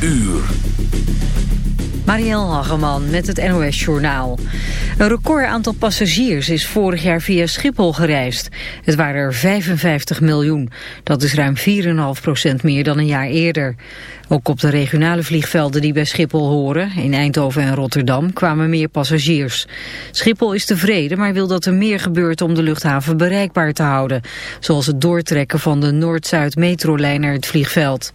uur. Marielle Hageman met het NOS Journaal. Een record aantal passagiers is vorig jaar via Schiphol gereisd. Het waren er 55 miljoen. Dat is ruim 4,5 meer dan een jaar eerder. Ook op de regionale vliegvelden die bij Schiphol horen, in Eindhoven en Rotterdam, kwamen meer passagiers. Schiphol is tevreden, maar wil dat er meer gebeurt om de luchthaven bereikbaar te houden. Zoals het doortrekken van de Noord-Zuid metrolijn naar het vliegveld.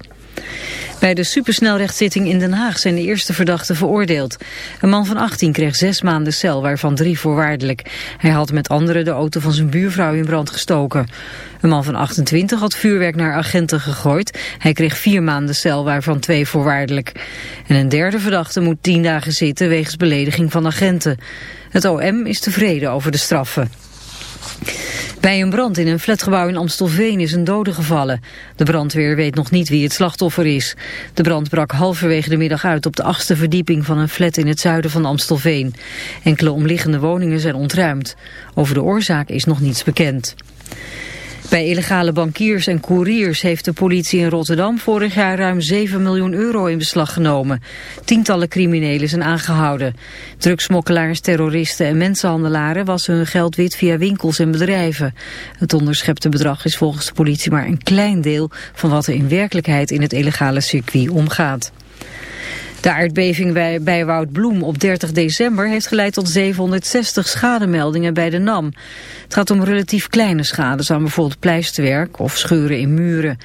Bij de supersnelrechtszitting in Den Haag zijn de eerste verdachten veroordeeld. Een man van 18 kreeg zes maanden cel, waarvan drie voorwaardelijk. Hij had met anderen de auto van zijn buurvrouw in brand gestoken. Een man van 28 had vuurwerk naar agenten gegooid. Hij kreeg vier maanden cel, waarvan twee voorwaardelijk. En een derde verdachte moet tien dagen zitten wegens belediging van agenten. Het OM is tevreden over de straffen. Bij een brand in een flatgebouw in Amstelveen is een dode gevallen. De brandweer weet nog niet wie het slachtoffer is. De brand brak halverwege de middag uit op de achtste verdieping van een flat in het zuiden van Amstelveen. Enkele omliggende woningen zijn ontruimd. Over de oorzaak is nog niets bekend. Bij illegale bankiers en couriers heeft de politie in Rotterdam vorig jaar ruim 7 miljoen euro in beslag genomen. Tientallen criminelen zijn aangehouden. Drugsmokkelaars, terroristen en mensenhandelaren wassen hun geld wit via winkels en bedrijven. Het onderschepte bedrag is volgens de politie maar een klein deel van wat er in werkelijkheid in het illegale circuit omgaat. De aardbeving bij, bij Bloem op 30 december heeft geleid tot 760 schademeldingen bij de NAM. Het gaat om relatief kleine schades aan bijvoorbeeld pleisterwerk of scheuren in muren.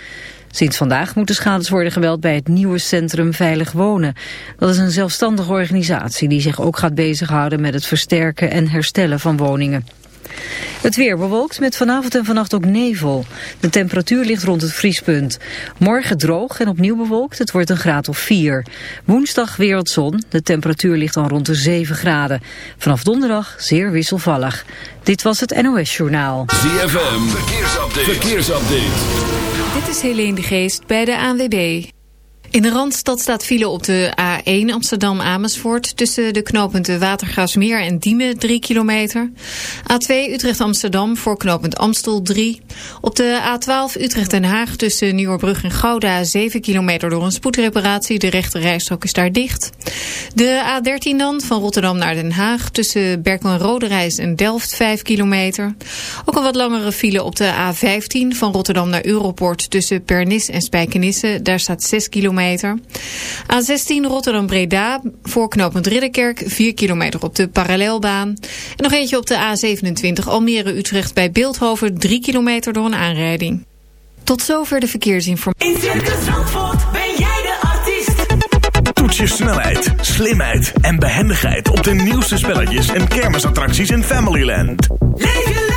Sinds vandaag moeten schades worden geweld bij het nieuwe centrum Veilig Wonen. Dat is een zelfstandige organisatie die zich ook gaat bezighouden met het versterken en herstellen van woningen. Het weer bewolkt met vanavond en vannacht ook nevel. De temperatuur ligt rond het vriespunt. Morgen droog en opnieuw bewolkt. Het wordt een graad of 4. Woensdag weer zon. De temperatuur ligt dan rond de 7 graden. Vanaf donderdag zeer wisselvallig. Dit was het NOS Journaal. ZFM. Verkeersupdate. Verkeersupdate. Dit is Helene de Geest bij de ANWB. In de Randstad staat file op de A1 Amsterdam-Amersfoort... tussen de knooppunten Watergraafsmeer en Diemen 3 kilometer. A2 Utrecht-Amsterdam voor knooppunt Amstel 3. Op de A12 Utrecht-Den Haag tussen Nieuwerbrug en Gouda... 7 kilometer door een spoedreparatie. De rechte rijstrook is daar dicht. De A13 dan, van Rotterdam naar Den Haag... tussen Berkel en Roderijs en Delft 5 kilometer. Ook een wat langere file op de A15 van Rotterdam naar Europort... tussen Pernis en Spijkenisse. Daar staat 6 kilometer A16 Rotterdam-Breda voor knooppunt Ridderkerk 4 kilometer op de parallelbaan. En nog eentje op de A27 Almere-Utrecht bij Beeldhoven 3 kilometer door een aanrijding. Tot zover de verkeersinformatie. In Circus Zandvoort ben jij de artiest. Toets je snelheid, slimheid en behendigheid op de nieuwste spelletjes en kermisattracties in Familyland. Leef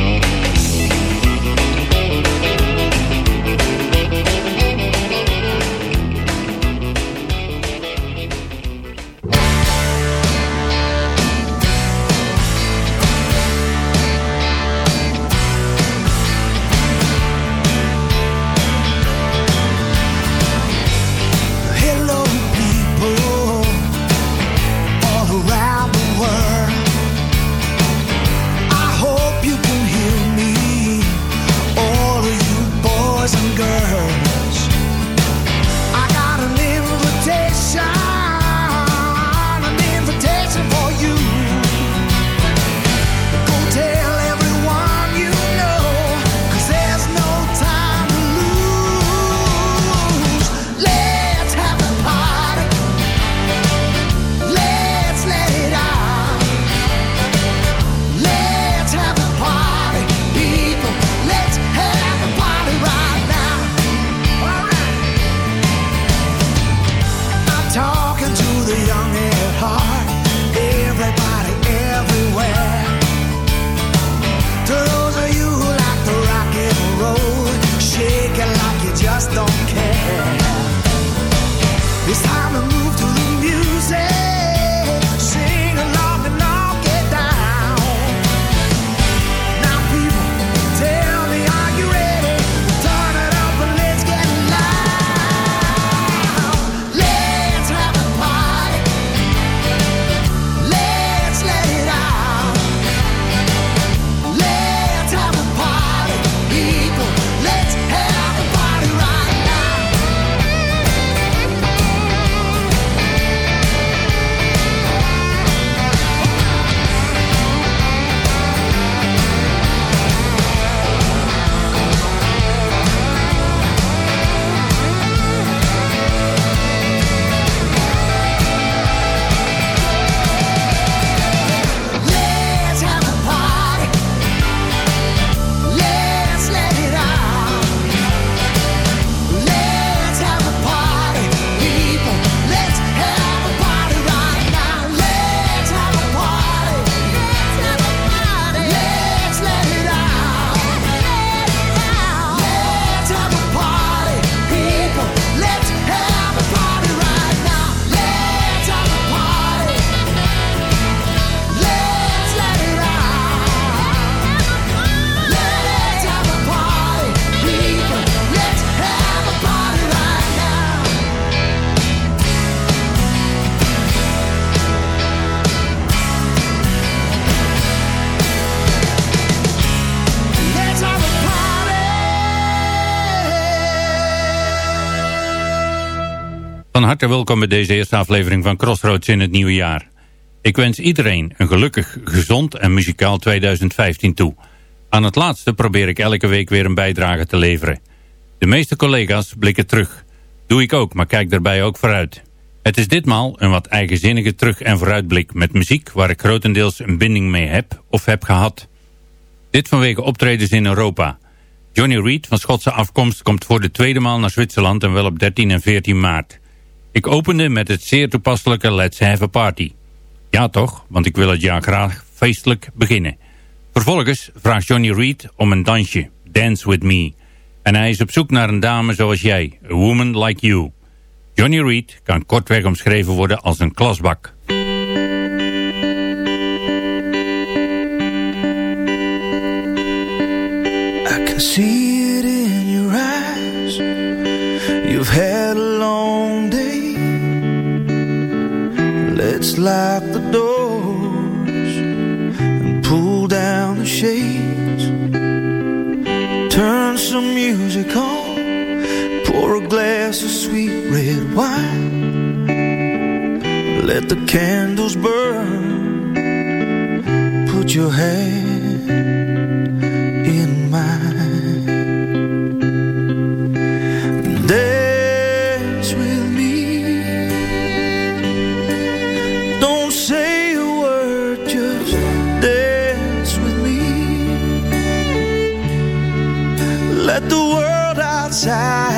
just don't care. harte welkom bij deze eerste aflevering van Crossroads in het nieuwe jaar. Ik wens iedereen een gelukkig, gezond en muzikaal 2015 toe. Aan het laatste probeer ik elke week weer een bijdrage te leveren. De meeste collega's blikken terug. Doe ik ook, maar kijk daarbij ook vooruit. Het is ditmaal een wat eigenzinnige terug- en vooruitblik met muziek waar ik grotendeels een binding mee heb of heb gehad. Dit vanwege optredens in Europa. Johnny Reed van Schotse afkomst komt voor de tweede maal naar Zwitserland en wel op 13 en 14 maart. Ik opende met het zeer toepasselijke Let's Have a Party. Ja toch, want ik wil het jaar graag feestelijk beginnen. Vervolgens vraagt Johnny Reed om een dansje, Dance With Me. En hij is op zoek naar een dame zoals jij, a woman like you. Johnny Reed kan kortweg omschreven worden als een klasbak. I can see it in your eyes. You've had let's lock the doors and pull down the shades. Turn some music on, pour a glass of sweet red wine. Let the candles burn, put your hand time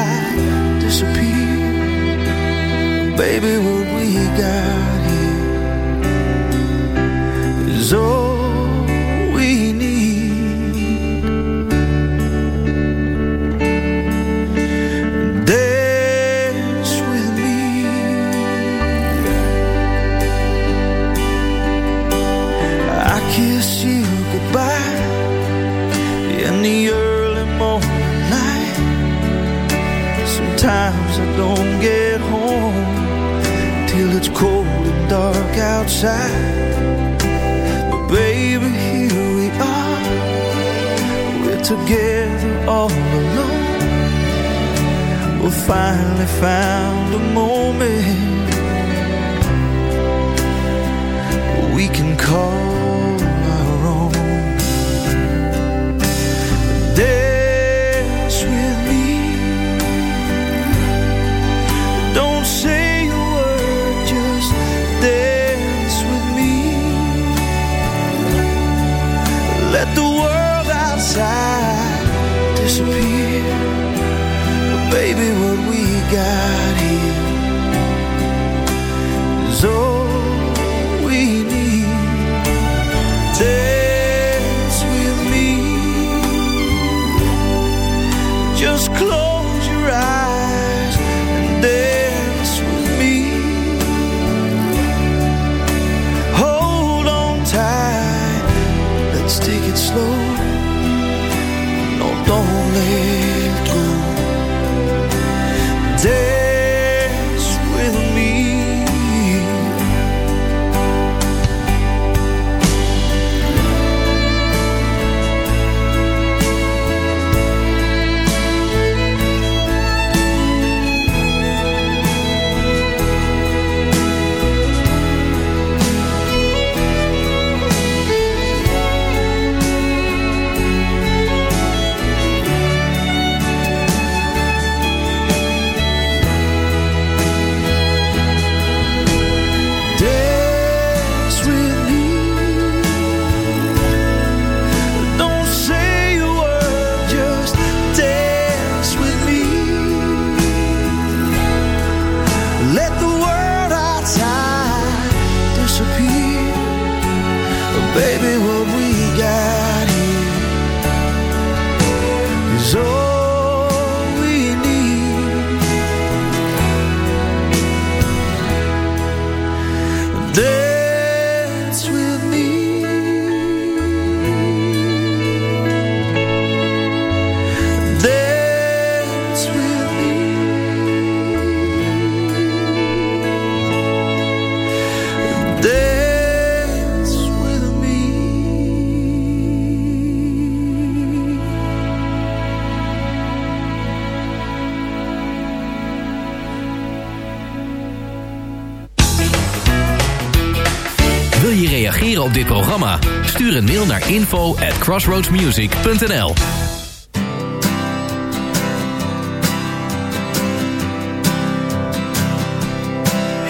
info at crossroadsmusic.nl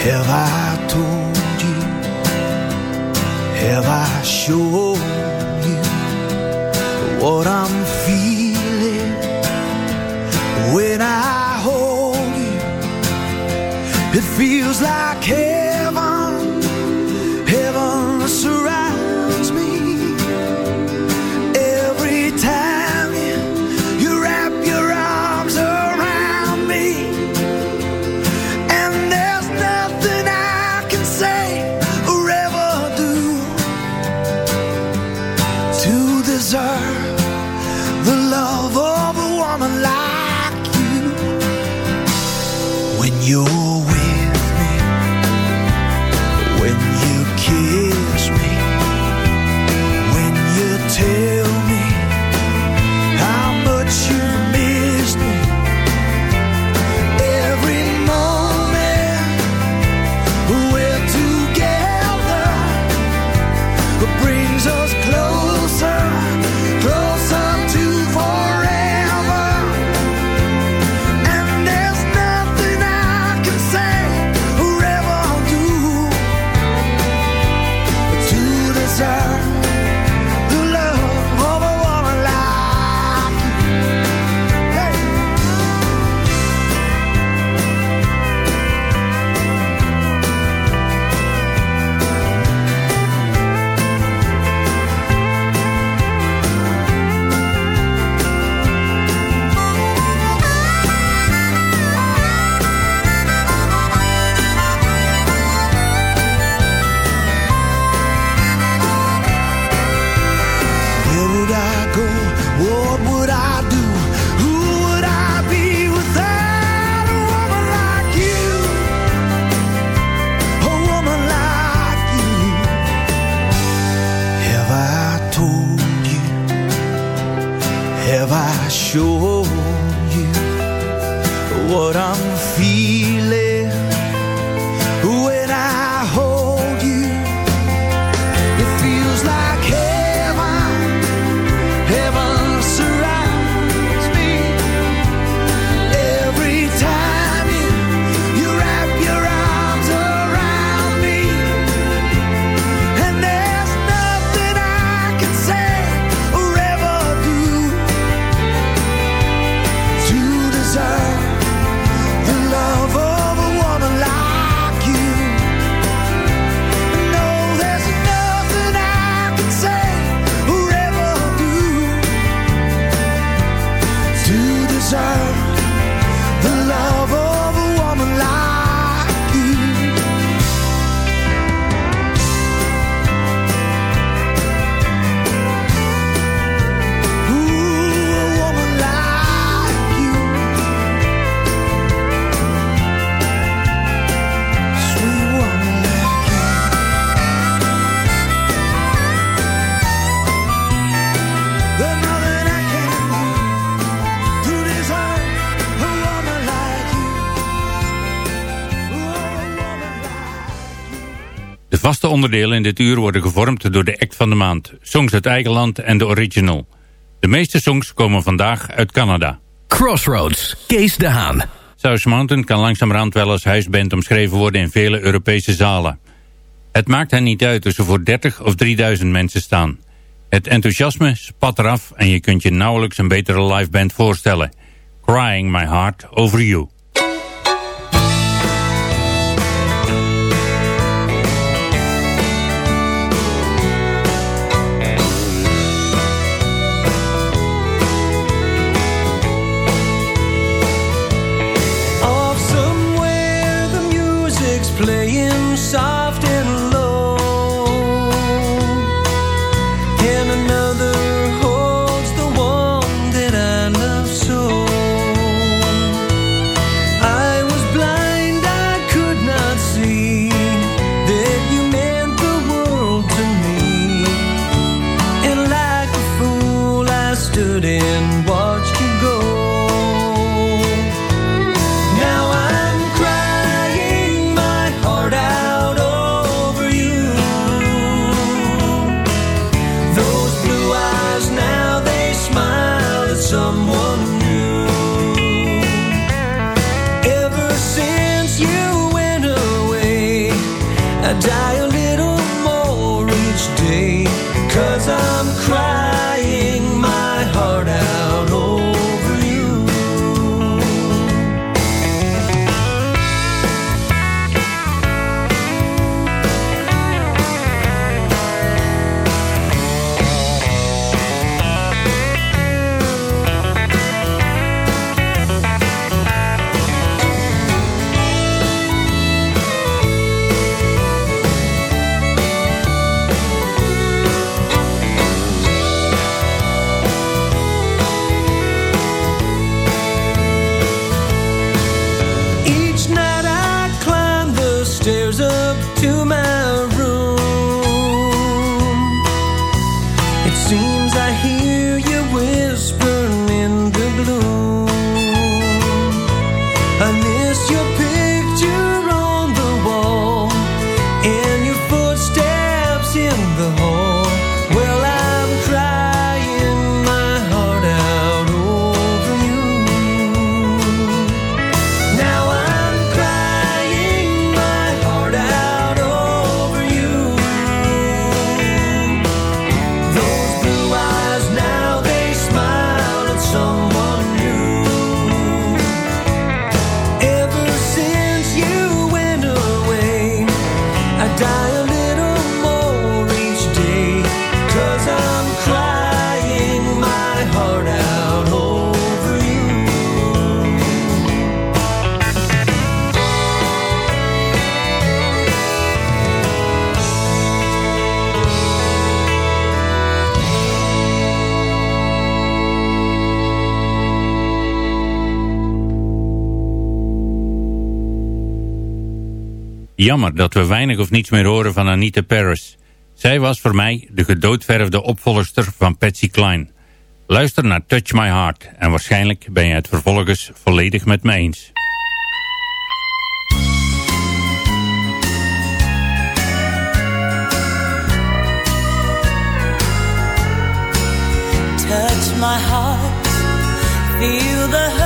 Have I told you? Have I showed onderdelen in dit uur worden gevormd door de act van de maand. Songs uit eigen land en de original. De meeste songs komen vandaag uit Canada. Crossroads, Kees de Haan. South Mountain kan langzamerhand wel als huisband omschreven worden in vele Europese zalen. Het maakt hen niet uit of ze voor 30 of 3000 mensen staan. Het enthousiasme spat eraf en je kunt je nauwelijks een betere liveband voorstellen. Crying My Heart Over You. saw jammer dat we weinig of niets meer horen van Anita Paris. Zij was voor mij de gedoodverfde opvolgster van Patsy Cline. Luister naar Touch My Heart en waarschijnlijk ben je het vervolgens volledig met me eens. Touch my heart, feel the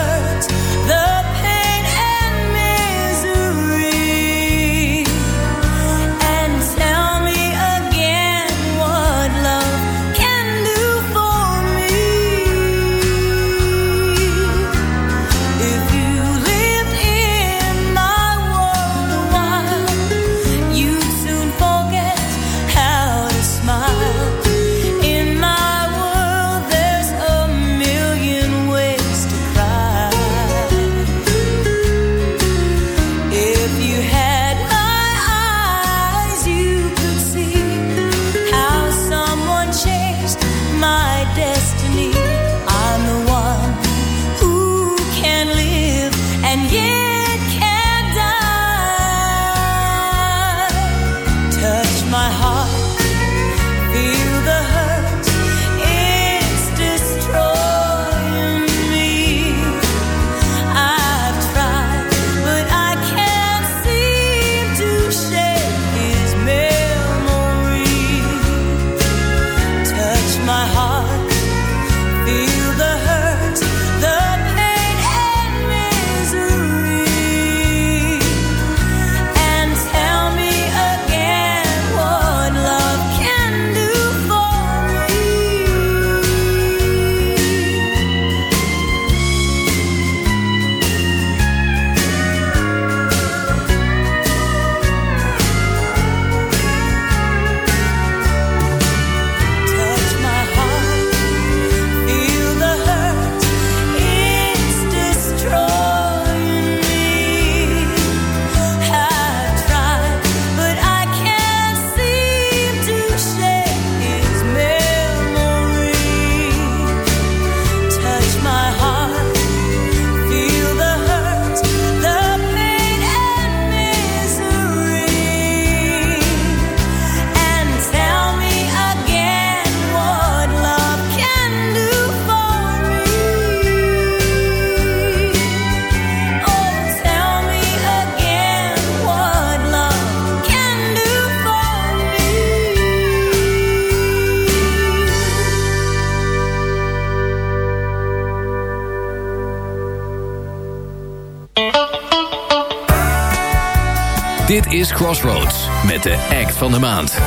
Dit is Crossroads met de act van de maand.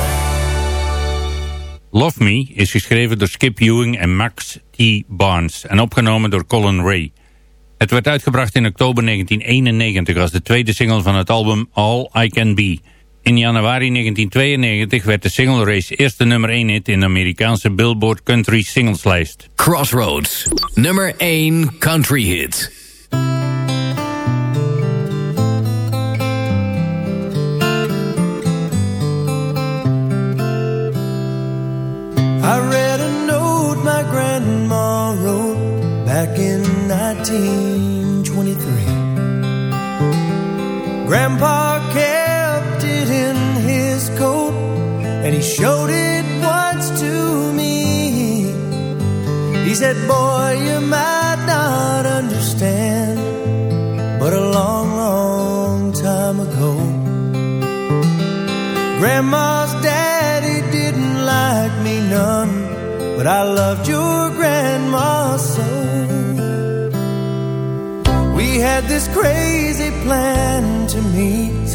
Love Me is geschreven door Skip Ewing en Max T. Barnes en opgenomen door Colin Ray. Het werd uitgebracht in oktober 1991 als de tweede single van het album All I Can Be. In januari 1992 werd de single race eerste nummer 1 hit in de Amerikaanse Billboard Country Singleslijst. Crossroads, nummer 1 country hit. I read a note my grandma wrote back in 1923. Grandpa kept it in his coat and he showed it once to me. He said, Boy, you might not understand, but a long, long time ago, Grandma's But I loved your grandma so We had this crazy plan to meet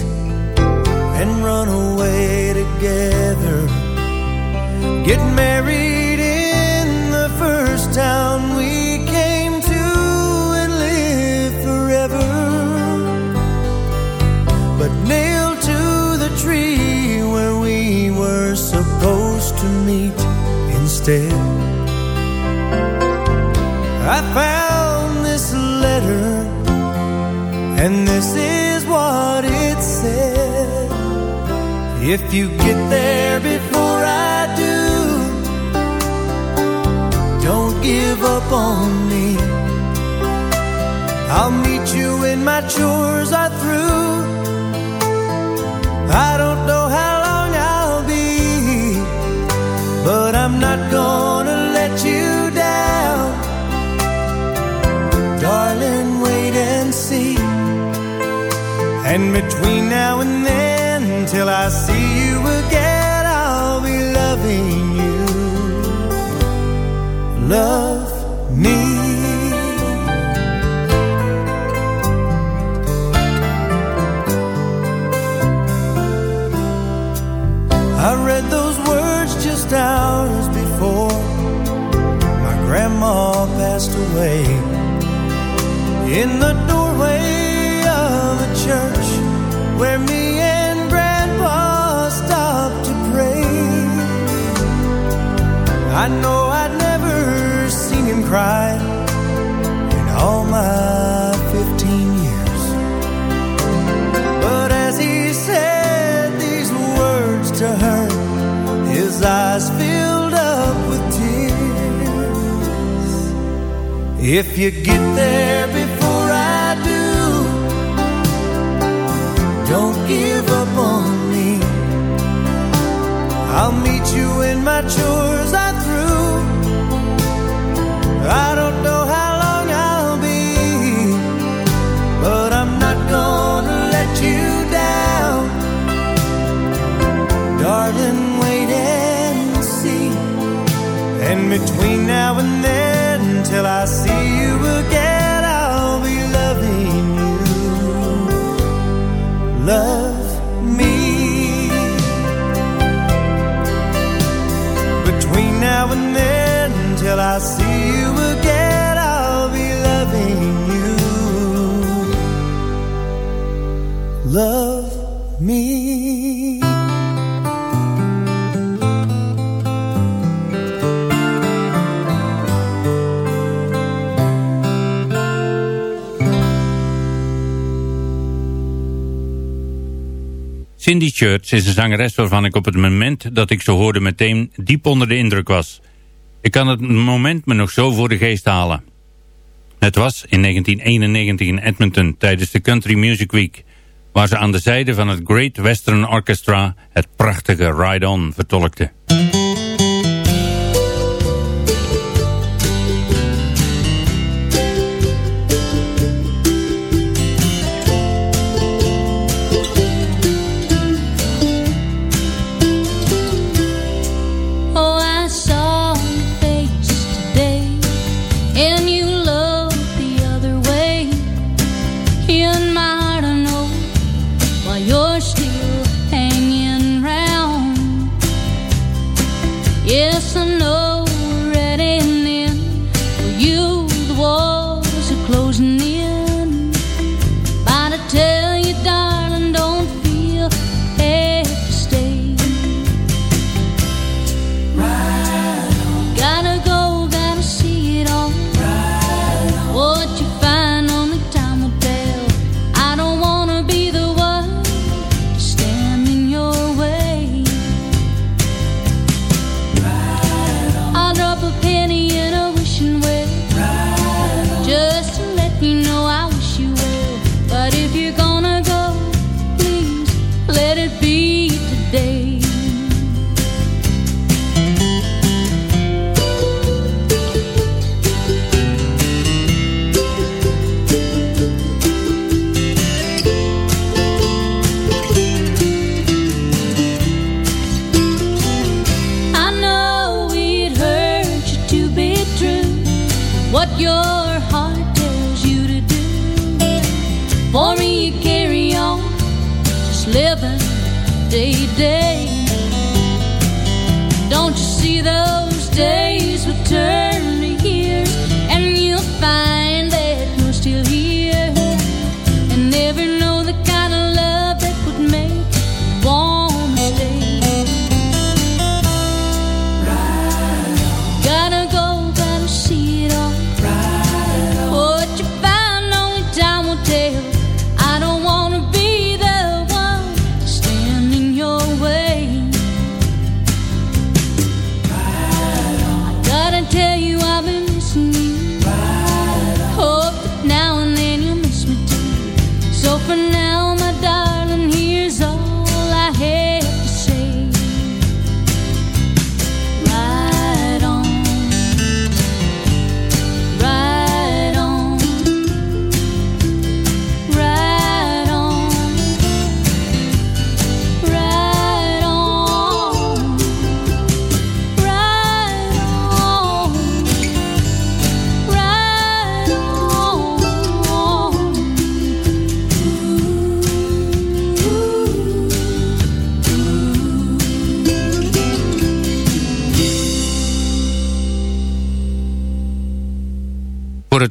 And run away together Get married in the first town And this is what it said If you get there before I do Don't give up on me I'll meet you when my chores are through I don't know And between now and then, till I see you again, I'll be loving you. Love me. I read those words just hours before my grandma passed away. In the I know I'd never seen him cry in all my 15 years. But as he said these words to her, his eyes filled up with tears. If you get there before I do, don't give up on me. I'll meet you in my chores. In between now and then, until I see you again, I'll be loving you. Love me. Between now and then, until I see you again, I'll be loving you. Love. Cindy Church is een zangeres waarvan ik op het moment dat ik ze hoorde meteen diep onder de indruk was. Ik kan het moment me nog zo voor de geest halen. Het was in 1991 in Edmonton tijdens de Country Music Week... waar ze aan de zijde van het Great Western Orchestra het prachtige Ride On vertolkte.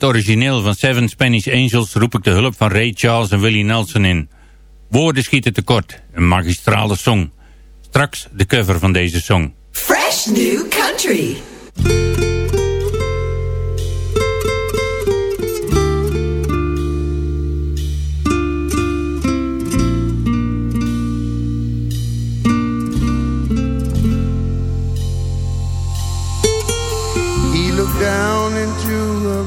origineel van Seven Spanish Angels roep ik de hulp van Ray Charles en Willie Nelson in. Woorden schieten tekort, een magistrale song. Straks de cover van deze song. Fresh New Country.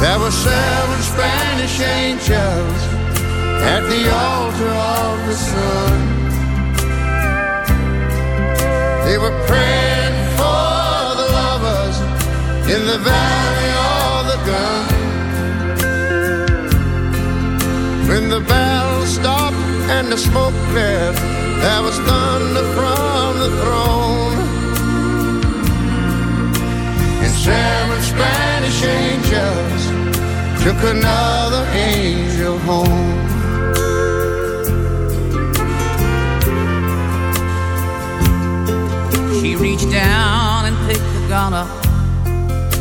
There were seven Spanish angels at the altar of the sun. They were praying for the lovers in the valley of the gun. When the bell stopped and the smoke cleared, there was thunder from the throne. And seven Spanish angels took another angel home. She reached down and picked the gun up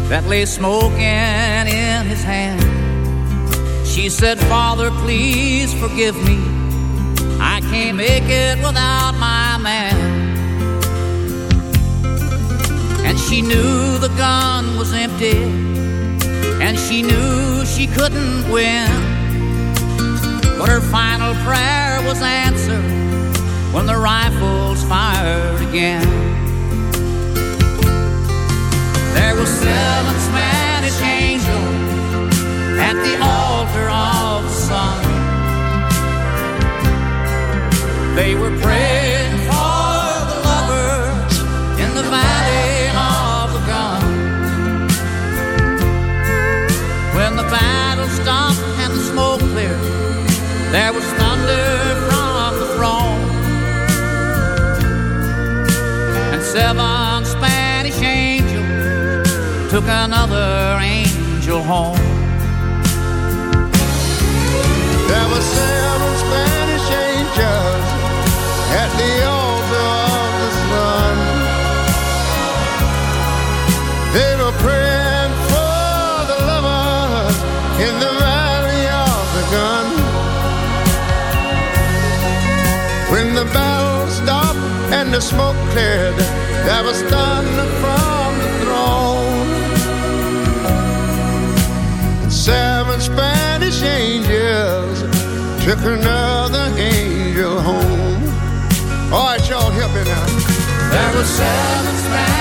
that lay smoking in his hand. She said, Father, please forgive me. I can't make it without my man. And she knew the gun was empty and she knew she couldn't win. But her final prayer was answered when the rifles fired again. There were seven Spanish angels at the altar of the sun. They were praying. stopped and the smoke cleared. There was thunder from the throne. And seven Spanish angels took another angel home. There were seven Spanish angels the smoke cleared that was thunder from the throne. And seven Spanish angels took another angel home. All right, y'all, help me now. There were seven Spanish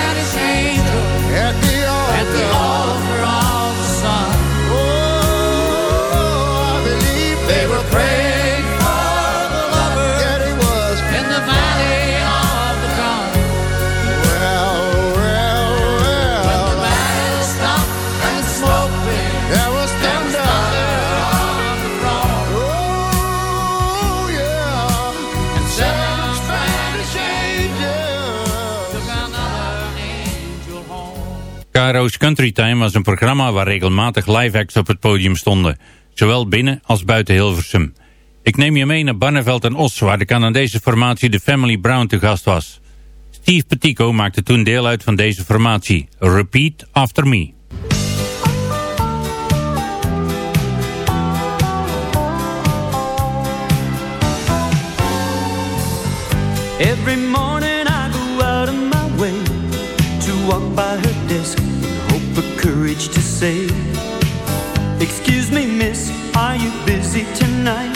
KRO's Country Time was een programma waar regelmatig live acts op het podium stonden. Zowel binnen als buiten Hilversum. Ik neem je mee naar Barneveld en Os, waar de Canadese formatie de Family Brown te gast was. Steve Petico maakte toen deel uit van deze formatie. Repeat After Me. Every morning I go out of my way to walk by her the courage to say, Excuse me, miss, are you busy tonight?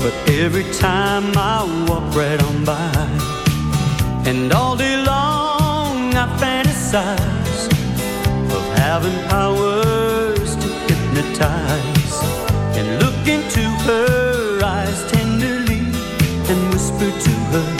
But every time I walk right on by, and all day long I fantasize of having powers to hypnotize and look into her eyes tenderly and whisper to her.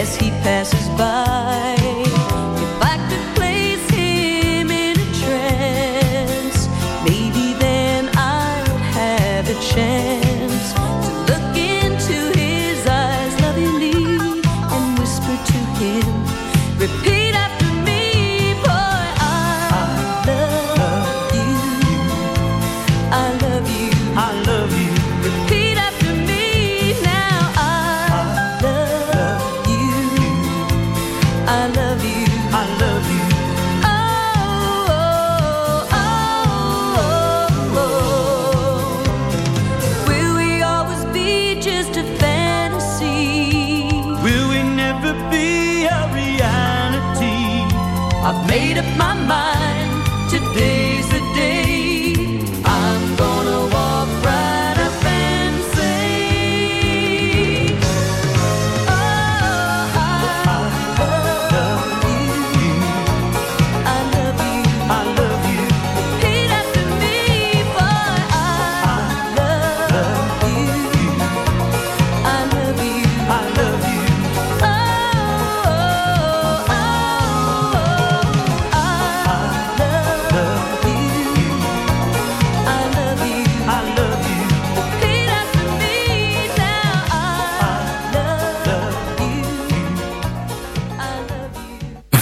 as he passes by.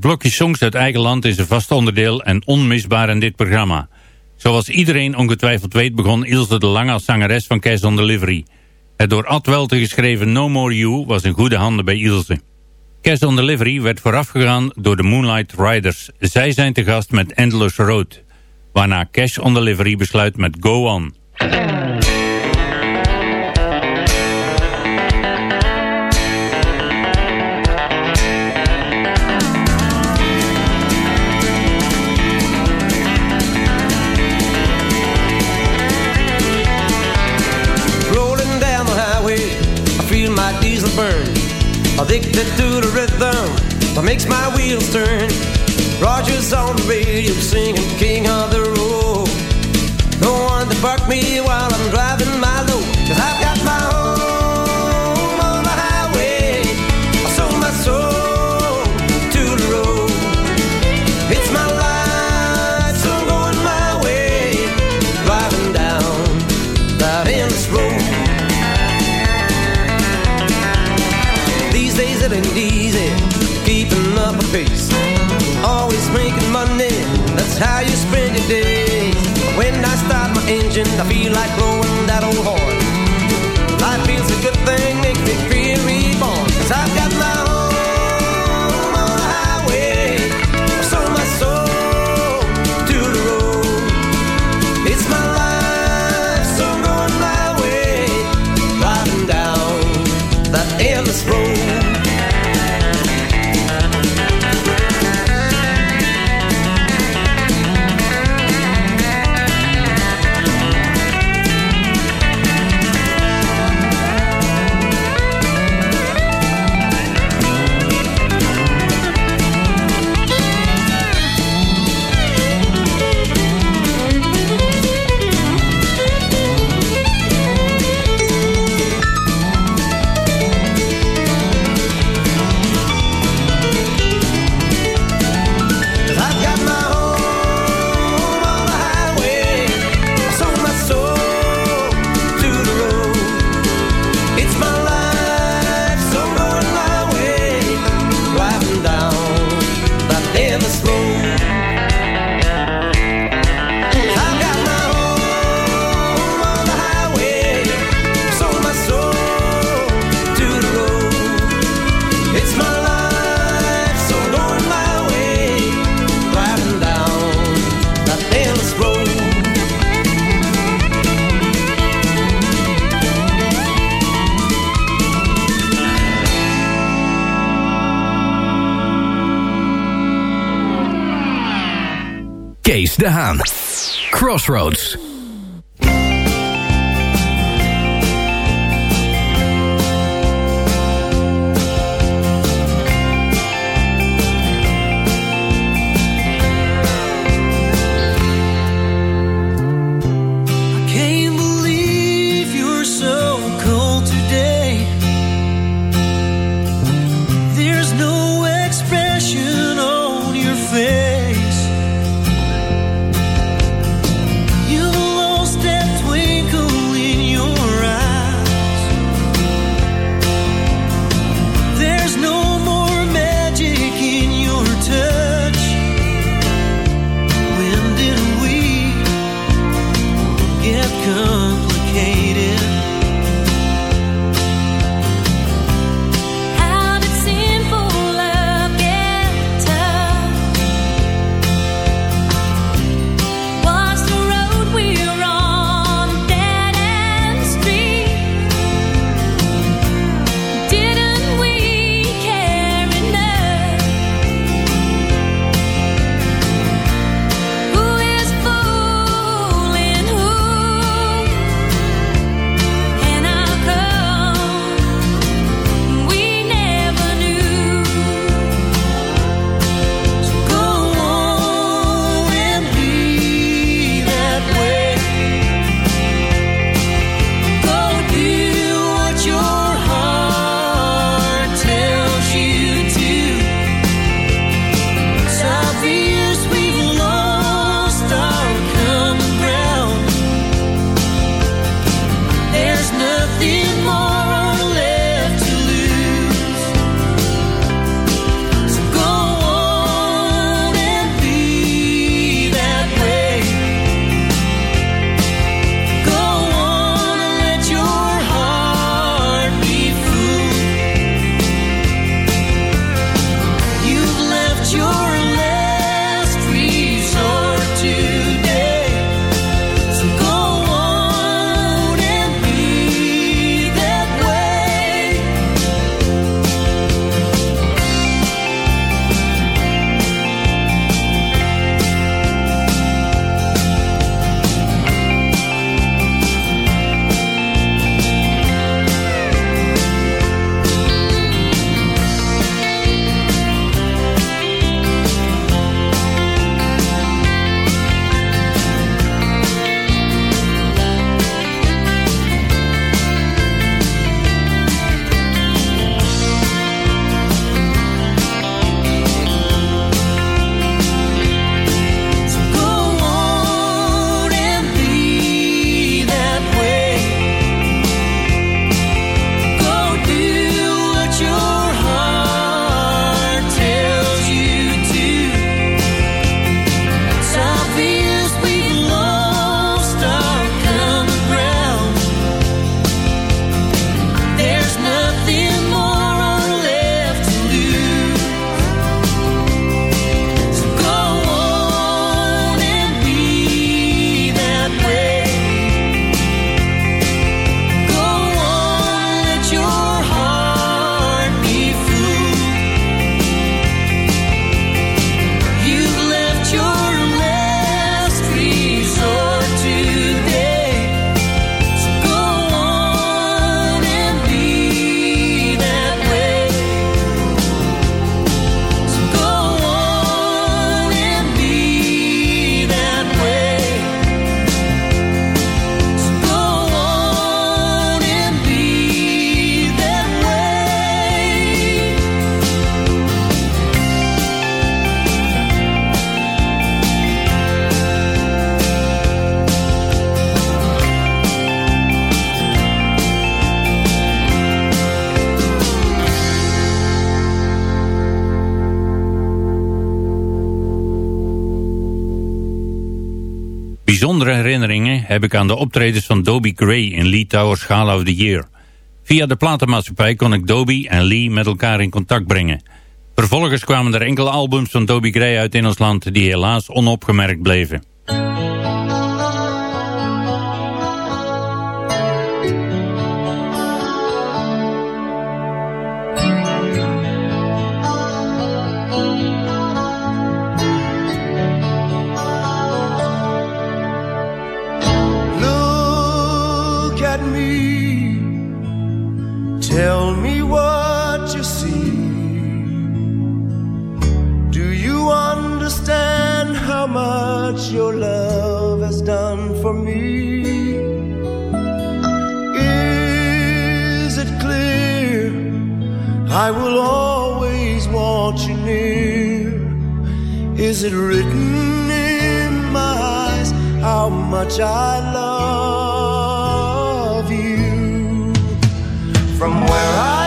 Het blokje songs uit eigen land is een vast onderdeel en onmisbaar in dit programma. Zoals iedereen ongetwijfeld weet begon Ilse de Lange als zangeres van Cash on Delivery. Het door Ad te geschreven No More You was in goede handen bij Ilse. Cash on Delivery werd voorafgegaan door de Moonlight Riders. Zij zijn te gast met Endless Road. Waarna Cash on Delivery besluit met Go On. Addicted to the rhythm that makes my wheels turn. Rogers on the radio singing King of the Road. No one to bark me while I'm driving how you spend your day. When I start my engine, I feel like blowing that old horn. Crossroads. Bijzondere herinneringen heb ik aan de optredens van Dobie Gray in Lee Towers Gala of the Year. Via de platenmaatschappij kon ik Dobie en Lee met elkaar in contact brengen. Vervolgens kwamen er enkele albums van Dobie Gray uit in ons land die helaas onopgemerkt bleven. Tell me what you see. Do you understand how much your love has done for me? Is it clear? I will always want you near. Is it written in my eyes how much I love? from where I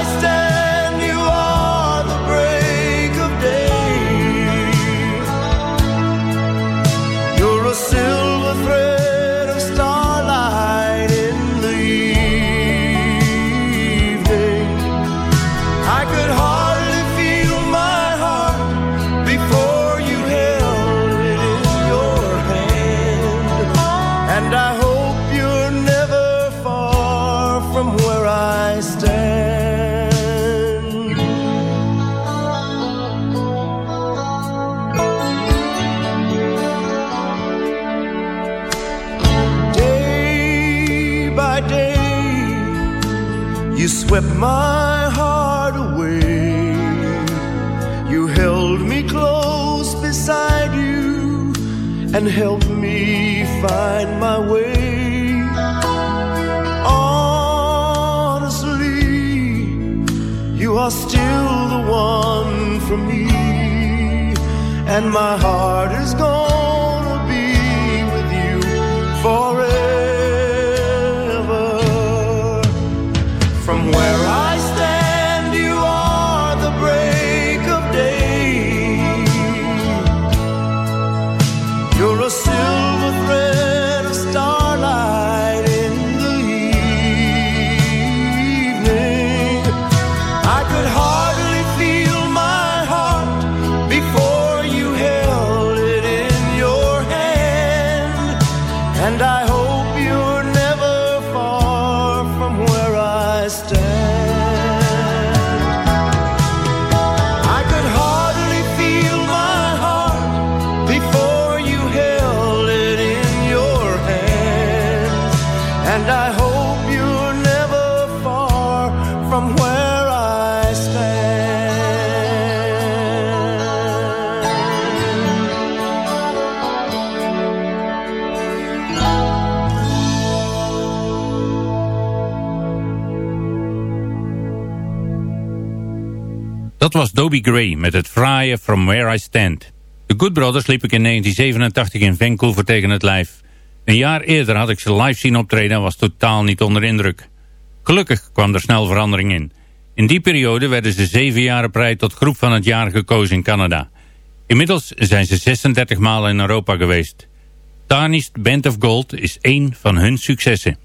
swept my heart away. You held me close beside you and helped me find my way. Honestly, you are still the one for me, and my heart is gone. Dat was Dobie Gray met het fraaie From Where I Stand. De Good Brothers liep ik in 1987 in Vancouver tegen het lijf. Een jaar eerder had ik ze live zien optreden en was totaal niet onder indruk. Gelukkig kwam er snel verandering in. In die periode werden ze zeven jaren prij tot groep van het jaar gekozen in Canada. Inmiddels zijn ze 36 maal in Europa geweest. Tarnished Band of Gold is één van hun successen.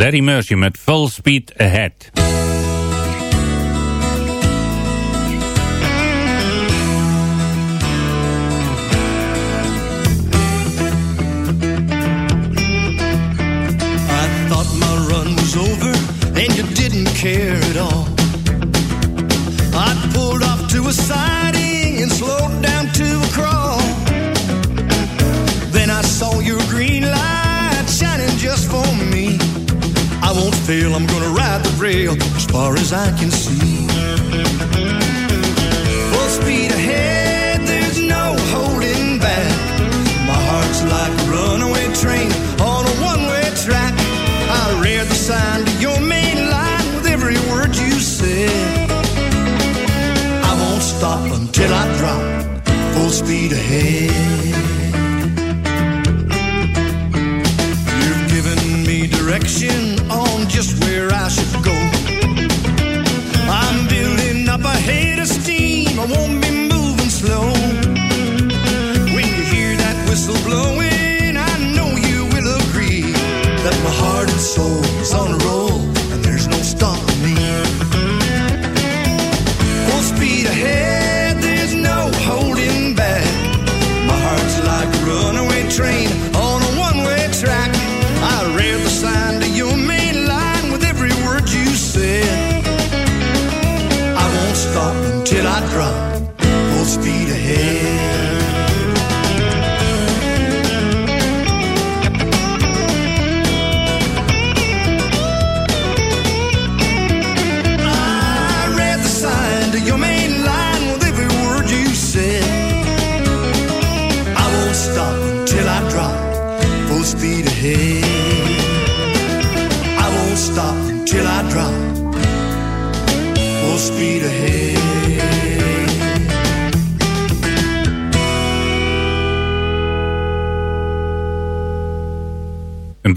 Larry Mercy met Full Speed Ahead. feel. I'm gonna ride the rail as far as I can see. Full speed ahead, there's no holding back. My heart's like a runaway train on a one-way track. I read the sign to your main line with every word you said. I won't stop until I drop. Full speed ahead.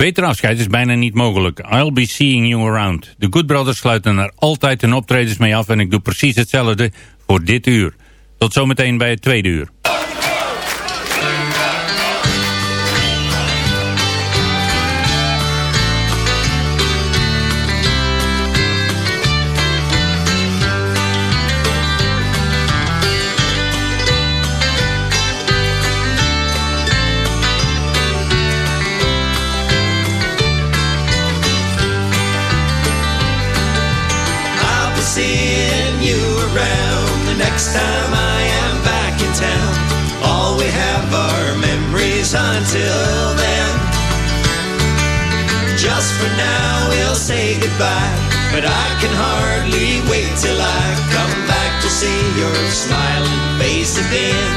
beter afscheid is bijna niet mogelijk. I'll be seeing you around. De Good Brothers sluiten er altijd hun optredens mee af... en ik doe precies hetzelfde voor dit uur. Tot zometeen bij het tweede uur. for now we'll say goodbye. But I can hardly wait till I come back to see your smiling face again.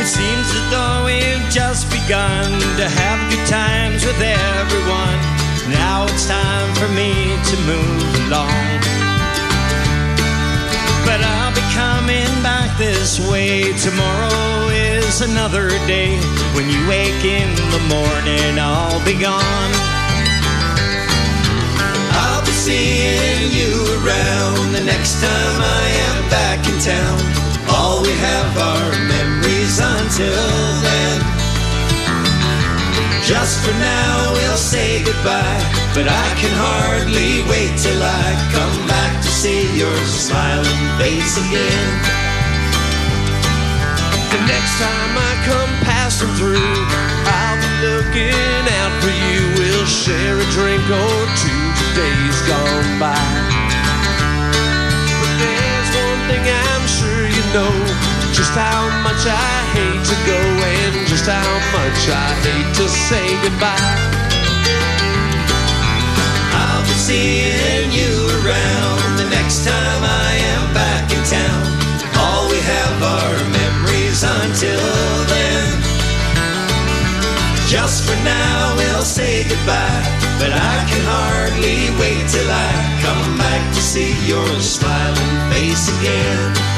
It seems as though we've just begun to have good times with everyone. Now it's time for me to move along. But I'll be coming back this way. Tomorrow is another day. When you wake in the morning, I'll be gone. I'll be seeing you around the next time I am back in town. All we have are memories until then. Just for now we'll say goodbye, but I can hardly wait till I come back to see your smiling face again. The next time I come passing through, I'll be looking out for you. We'll share a drink or two, the days gone by. But there's one thing I'm sure you know, just how much I hate to go just how much I hate to say goodbye. I'll be seeing you around the next time I am back in town. All we have are memories until then. Just for now, we'll say goodbye. But I can hardly wait till I come back to see your smiling face again.